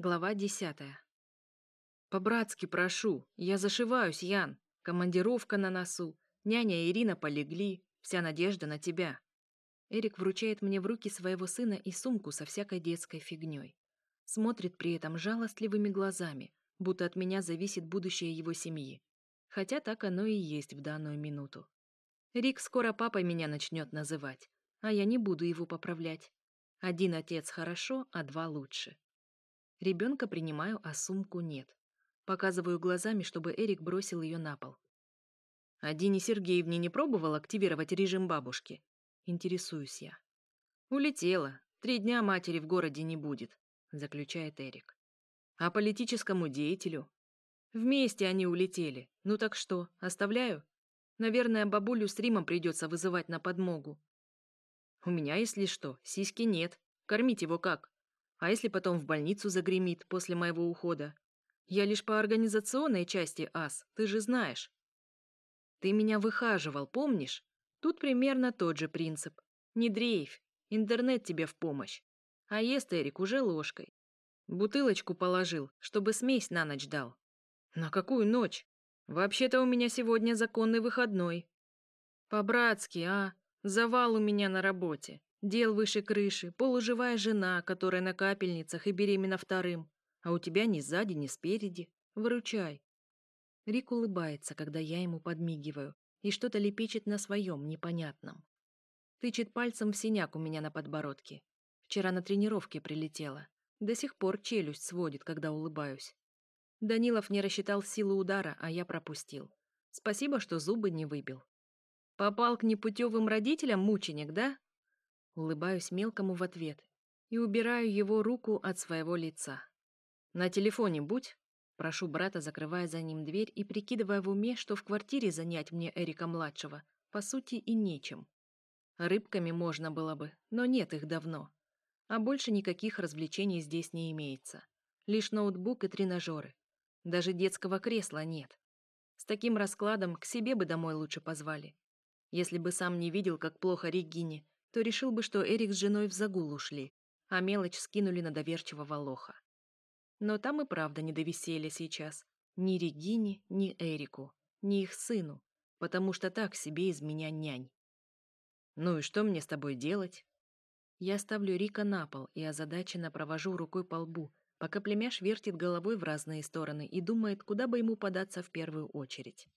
Глава 10. По-братски прошу, я зашиваюсь, Ян. Командировка на носу. Няня Ирина полегли. Вся надежда на тебя. Эрик вручает мне в руки своего сына и сумку со всякой детской фигней. Смотрит при этом жалостливыми глазами, будто от меня зависит будущее его семьи. Хотя так оно и есть в данную минуту. Рик скоро папой меня начнет называть, а я не буду его поправлять. Один отец хорошо, а два лучше. Ребенка принимаю, а сумку нет. Показываю глазами, чтобы Эрик бросил ее на пол. А Дине Сергеевне не пробовал активировать режим бабушки? Интересуюсь я. Улетела. Три дня матери в городе не будет, заключает Эрик. А политическому деятелю? Вместе они улетели. Ну так что, оставляю? Наверное, бабулю с Римом придется вызывать на подмогу. У меня, если что, сиськи нет. Кормить его как? А если потом в больницу загремит после моего ухода? Я лишь по организационной части, Ас, ты же знаешь. Ты меня выхаживал, помнишь? Тут примерно тот же принцип. Не дрейфь, интернет тебе в помощь. А ест Эрик уже ложкой. Бутылочку положил, чтобы смесь на ночь дал. На какую ночь? Вообще-то у меня сегодня законный выходной. По-братски, а? Завал у меня на работе. Дел выше крыши, полуживая жена, которая на капельницах и беременна вторым. А у тебя ни сзади, ни спереди. Выручай. Рик улыбается, когда я ему подмигиваю, и что-то лепечет на своем, непонятном. Тычет пальцем в синяк у меня на подбородке. Вчера на тренировке прилетела. До сих пор челюсть сводит, когда улыбаюсь. Данилов не рассчитал силу удара, а я пропустил. Спасибо, что зубы не выбил. Попал к непутевым родителям, мученик, да? Улыбаюсь мелкому в ответ и убираю его руку от своего лица. «На телефоне будь!» Прошу брата, закрывая за ним дверь и прикидывая в уме, что в квартире занять мне Эрика-младшего, по сути, и нечем. Рыбками можно было бы, но нет их давно. А больше никаких развлечений здесь не имеется. Лишь ноутбук и тренажеры. Даже детского кресла нет. С таким раскладом к себе бы домой лучше позвали. Если бы сам не видел, как плохо Регине, то решил бы, что Эрик с женой в загул ушли, а мелочь скинули на доверчивого лоха. Но там и правда не до веселья сейчас. Ни Регине, ни Эрику, ни их сыну, потому что так себе из меня нянь. «Ну и что мне с тобой делать?» Я ставлю Рика на пол и озадаченно провожу рукой по лбу, пока племяш вертит головой в разные стороны и думает, куда бы ему податься в первую очередь.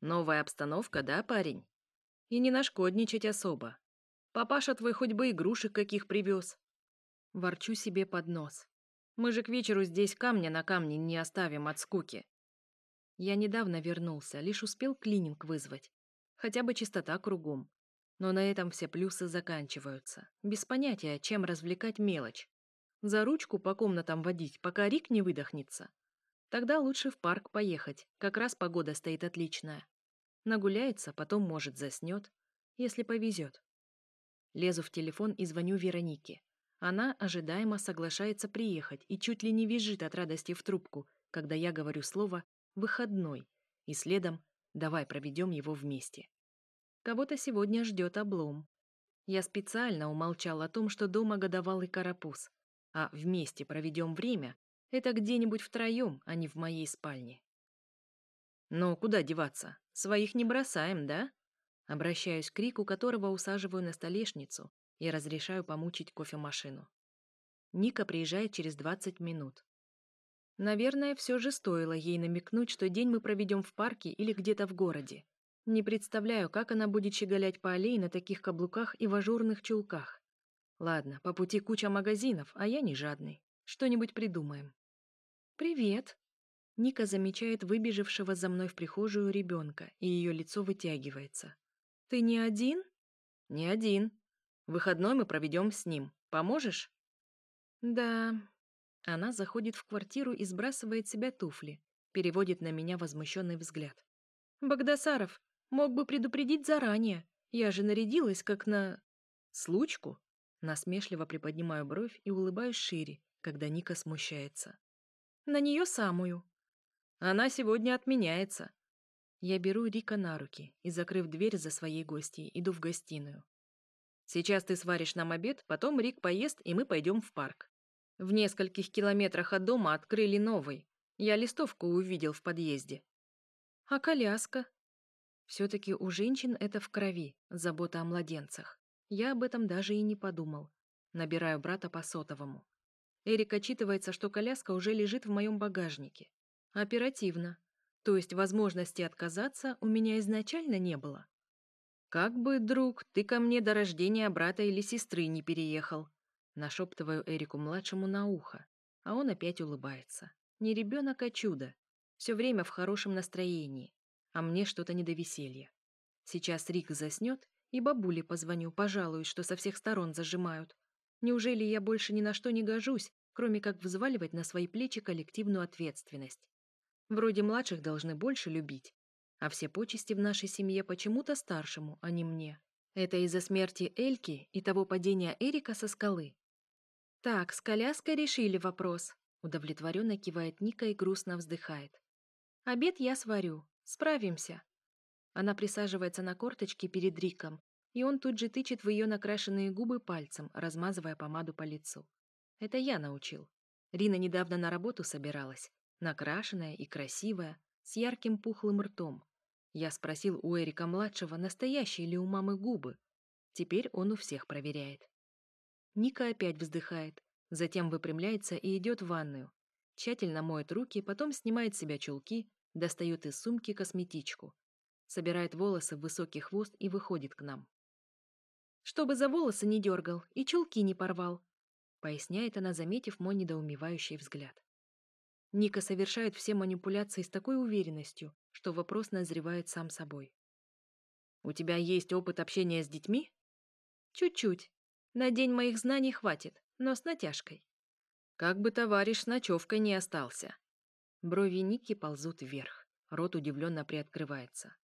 «Новая обстановка, да, парень?» «И не нашкодничать особо. Папаша твой хоть бы игрушек каких привез. Ворчу себе под нос. Мы же к вечеру здесь камня на камне не оставим от скуки. Я недавно вернулся, лишь успел клининг вызвать. Хотя бы чистота кругом. Но на этом все плюсы заканчиваются. Без понятия, чем развлекать мелочь. За ручку по комнатам водить, пока Рик не выдохнется. Тогда лучше в парк поехать, как раз погода стоит отличная. Нагуляется, потом, может, заснет, если повезет. Лезу в телефон и звоню Веронике. Она ожидаемо соглашается приехать и чуть ли не визжит от радости в трубку, когда я говорю слово «выходной» и следом «давай проведем его вместе». Кого-то сегодня ждет облом. Я специально умолчал о том, что дома годовалый карапуз, а «вместе проведем время» — это где-нибудь втроем, а не в моей спальне. «Но куда деваться? Своих не бросаем, да?» Обращаюсь к Рику, которого усаживаю на столешницу и разрешаю помучить кофемашину. Ника приезжает через 20 минут. Наверное, все же стоило ей намекнуть, что день мы проведем в парке или где-то в городе. Не представляю, как она будет щеголять по аллее на таких каблуках и в ажурных чулках. Ладно, по пути куча магазинов, а я не жадный. Что-нибудь придумаем. «Привет!» Ника замечает выбежавшего за мной в прихожую ребенка, и ее лицо вытягивается. Ты не один? Не один. В Выходной мы проведем с ним. Поможешь? Да. Она заходит в квартиру и сбрасывает себя туфли. Переводит на меня возмущенный взгляд. Богдасаров мог бы предупредить заранее. Я же нарядилась как на... Случку? Насмешливо приподнимаю бровь и улыбаюсь шире, когда Ника смущается. На нее самую. Она сегодня отменяется. Я беру Рика на руки и, закрыв дверь за своей гостьей, иду в гостиную. «Сейчас ты сваришь нам обед, потом Рик поест, и мы пойдем в парк». В нескольких километрах от дома открыли новый. Я листовку увидел в подъезде. «А коляска?» Все-таки у женщин это в крови, забота о младенцах. Я об этом даже и не подумал. Набираю брата по сотовому. Эрик отчитывается, что коляска уже лежит в моем багажнике. Оперативно. То есть возможности отказаться у меня изначально не было. «Как бы, друг, ты ко мне до рождения брата или сестры не переехал», нашептываю Эрику-младшему на ухо, а он опять улыбается. «Не ребенок, а чудо. Все время в хорошем настроении, а мне что-то не до веселья. Сейчас Рик заснет, и бабуле позвоню, пожалуй, что со всех сторон зажимают. Неужели я больше ни на что не гожусь, кроме как взваливать на свои плечи коллективную ответственность? Вроде младших должны больше любить. А все почести в нашей семье почему-то старшему, а не мне. Это из-за смерти Эльки и того падения Эрика со скалы. Так, с коляской решили вопрос. Удовлетворенно кивает Ника и грустно вздыхает. Обед я сварю. Справимся. Она присаживается на корточки перед Риком, и он тут же тычет в ее накрашенные губы пальцем, размазывая помаду по лицу. Это я научил. Рина недавно на работу собиралась накрашенная и красивая, с ярким пухлым ртом. Я спросил у Эрика-младшего, настоящие ли у мамы губы. Теперь он у всех проверяет. Ника опять вздыхает, затем выпрямляется и идет в ванную. Тщательно моет руки, потом снимает с себя чулки, достает из сумки косметичку. Собирает волосы в высокий хвост и выходит к нам. «Чтобы за волосы не дергал и чулки не порвал», поясняет она, заметив мой недоумевающий взгляд. Ника совершает все манипуляции с такой уверенностью, что вопрос назревает сам собой. «У тебя есть опыт общения с детьми?» «Чуть-чуть. На день моих знаний хватит, но с натяжкой». «Как бы товарищ с ночевкой не остался». Брови Ники ползут вверх, рот удивленно приоткрывается.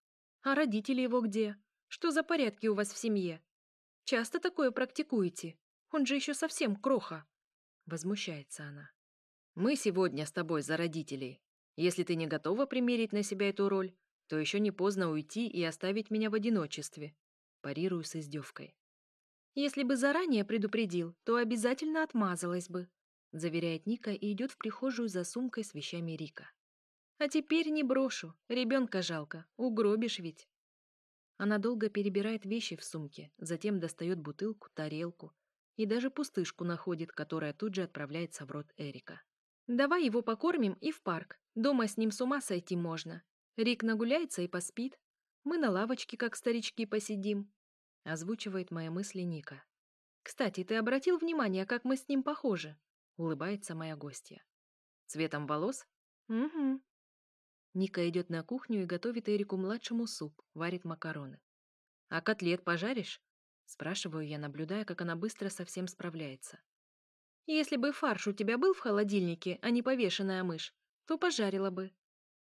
«А родители его где? Что за порядки у вас в семье? Часто такое практикуете? Он же еще совсем кроха!» Возмущается она. Мы сегодня с тобой за родителей. Если ты не готова примерить на себя эту роль, то еще не поздно уйти и оставить меня в одиночестве. Парирую с издевкой. Если бы заранее предупредил, то обязательно отмазалась бы, заверяет Ника и идет в прихожую за сумкой с вещами Рика. А теперь не брошу, ребенка жалко, угробишь ведь. Она долго перебирает вещи в сумке, затем достает бутылку, тарелку и даже пустышку находит, которая тут же отправляется в рот Эрика. Давай его покормим и в парк. Дома с ним с ума сойти можно. Рик нагуляется и поспит. Мы на лавочке, как старички, посидим. Озвучивает мои мысли Ника. Кстати, ты обратил внимание, как мы с ним похожи? Улыбается моя гостья. Цветом волос? Угу. Ника идет на кухню и готовит Эрику-младшему суп, варит макароны. «А котлет пожаришь?» Спрашиваю я, наблюдая, как она быстро совсем справляется. Если бы фарш у тебя был в холодильнике, а не повешенная мышь, то пожарила бы.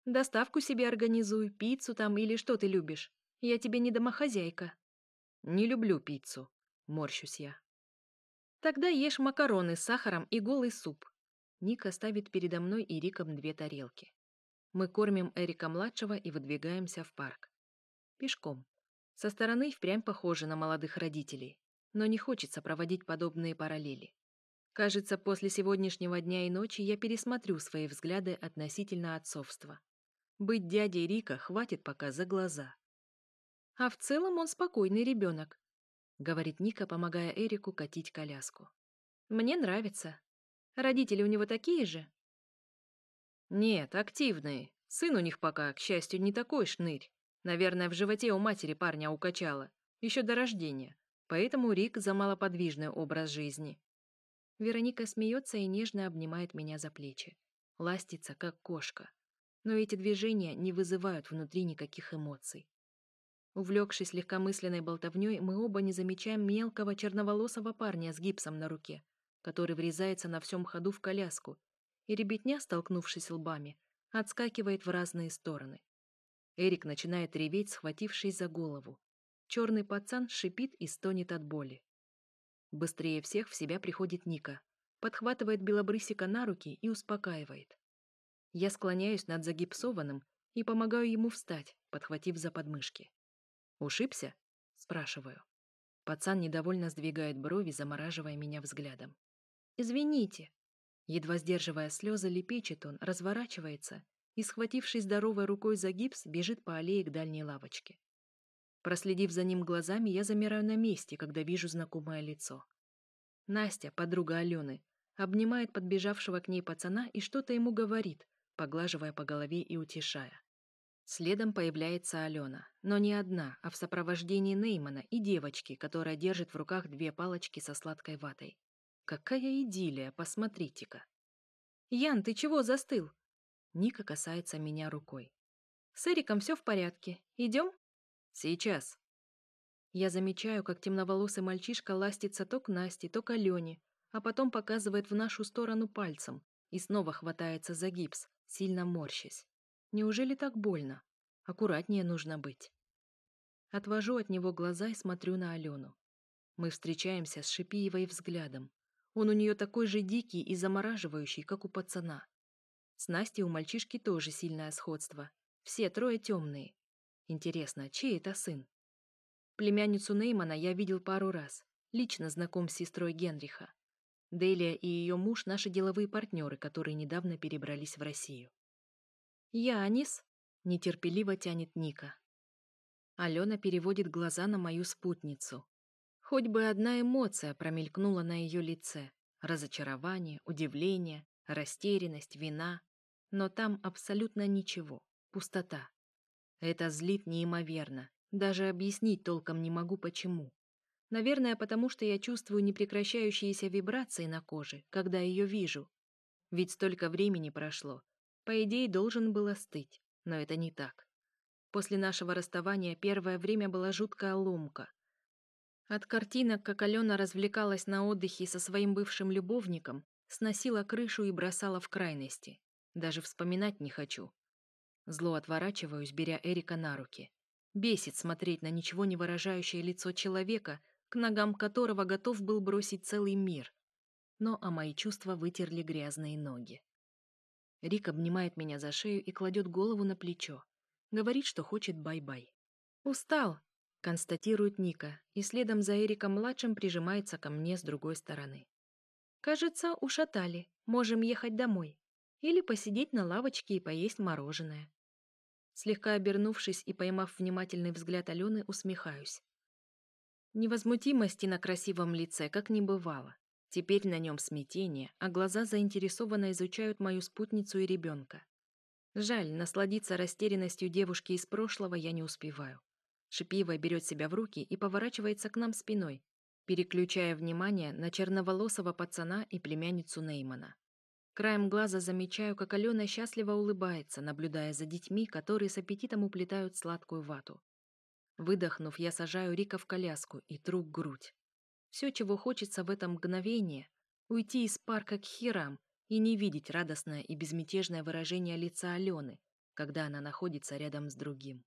Доставку себе организуй, пиццу там или что ты любишь. Я тебе не домохозяйка». «Не люблю пиццу», — морщусь я. «Тогда ешь макароны с сахаром и голый суп». Ника ставит передо мной и Риком две тарелки. Мы кормим Эрика-младшего и выдвигаемся в парк. Пешком. Со стороны впрямь похоже на молодых родителей, но не хочется проводить подобные параллели. Кажется, после сегодняшнего дня и ночи я пересмотрю свои взгляды относительно отцовства. Быть дядей Рика хватит пока за глаза. А в целом он спокойный ребенок, говорит Ника, помогая Эрику катить коляску. Мне нравится. Родители у него такие же? Нет, активные. Сын у них пока, к счастью, не такой шнырь. Наверное, в животе у матери парня укачало. Еще до рождения. Поэтому Рик за малоподвижный образ жизни. Вероника смеется и нежно обнимает меня за плечи. Ластится, как кошка. Но эти движения не вызывают внутри никаких эмоций. Увлекшись легкомысленной болтовней, мы оба не замечаем мелкого черноволосого парня с гипсом на руке, который врезается на всем ходу в коляску, и ребятня, столкнувшись лбами, отскакивает в разные стороны. Эрик начинает реветь, схватившись за голову. Черный пацан шипит и стонет от боли. Быстрее всех в себя приходит Ника, подхватывает белобрысика на руки и успокаивает. Я склоняюсь над загипсованным и помогаю ему встать, подхватив за подмышки. «Ушибся?» – спрашиваю. Пацан недовольно сдвигает брови, замораживая меня взглядом. «Извините». Едва сдерживая слезы, лепечет он, разворачивается и, схватившись здоровой рукой за гипс, бежит по аллее к дальней лавочке. Проследив за ним глазами, я замираю на месте, когда вижу знакомое лицо. Настя, подруга Алены, обнимает подбежавшего к ней пацана и что-то ему говорит, поглаживая по голове и утешая. Следом появляется Алена, но не одна, а в сопровождении Неймана и девочки, которая держит в руках две палочки со сладкой ватой. Какая идиллия, посмотрите-ка. «Ян, ты чего застыл?» Ника касается меня рукой. «С Эриком все в порядке. Идем?» Сейчас. Я замечаю, как темноволосый мальчишка ластится то к Насте, то к Алене, а потом показывает в нашу сторону пальцем и снова хватается за гипс, сильно морщась. Неужели так больно? Аккуратнее нужно быть. Отвожу от него глаза и смотрю на Алену. Мы встречаемся с Шипиевой взглядом. Он у нее такой же дикий и замораживающий, как у пацана. С Настей у мальчишки тоже сильное сходство. Все трое темные. Интересно, чей это сын? Племянницу Неймана я видел пару раз. Лично знаком с сестрой Генриха. Делия и ее муж – наши деловые партнеры, которые недавно перебрались в Россию. «Янис?» – нетерпеливо тянет Ника. Алена переводит глаза на мою спутницу. Хоть бы одна эмоция промелькнула на ее лице. Разочарование, удивление, растерянность, вина. Но там абсолютно ничего. Пустота. Это злит неимоверно. Даже объяснить толком не могу, почему. Наверное, потому что я чувствую непрекращающиеся вибрации на коже, когда ее вижу. Ведь столько времени прошло. По идее, должен был остыть, но это не так. После нашего расставания первое время была жуткая ломка. От картинок, как Алена развлекалась на отдыхе со своим бывшим любовником, сносила крышу и бросала в крайности. Даже вспоминать не хочу. Зло отворачиваюсь, беря Эрика на руки. Бесит смотреть на ничего не выражающее лицо человека, к ногам которого готов был бросить целый мир. Но а мои чувства вытерли грязные ноги. Рик обнимает меня за шею и кладет голову на плечо. Говорит, что хочет бай-бай. «Устал!» — констатирует Ника, и следом за Эриком-младшим прижимается ко мне с другой стороны. «Кажется, ушатали. Можем ехать домой. Или посидеть на лавочке и поесть мороженое. Слегка обернувшись и поймав внимательный взгляд Алены, усмехаюсь. Невозмутимости на красивом лице как не бывало. Теперь на нем смятение, а глаза заинтересованно изучают мою спутницу и ребенка. Жаль, насладиться растерянностью девушки из прошлого я не успеваю. Шипива берет себя в руки и поворачивается к нам спиной, переключая внимание на черноволосого пацана и племянницу Неймана. Краем глаза замечаю, как Алена счастливо улыбается, наблюдая за детьми, которые с аппетитом уплетают сладкую вату. Выдохнув, я сажаю Рика в коляску и тру грудь. Все, чего хочется в этом мгновении — уйти из парка к херам и не видеть радостное и безмятежное выражение лица Алены, когда она находится рядом с другим.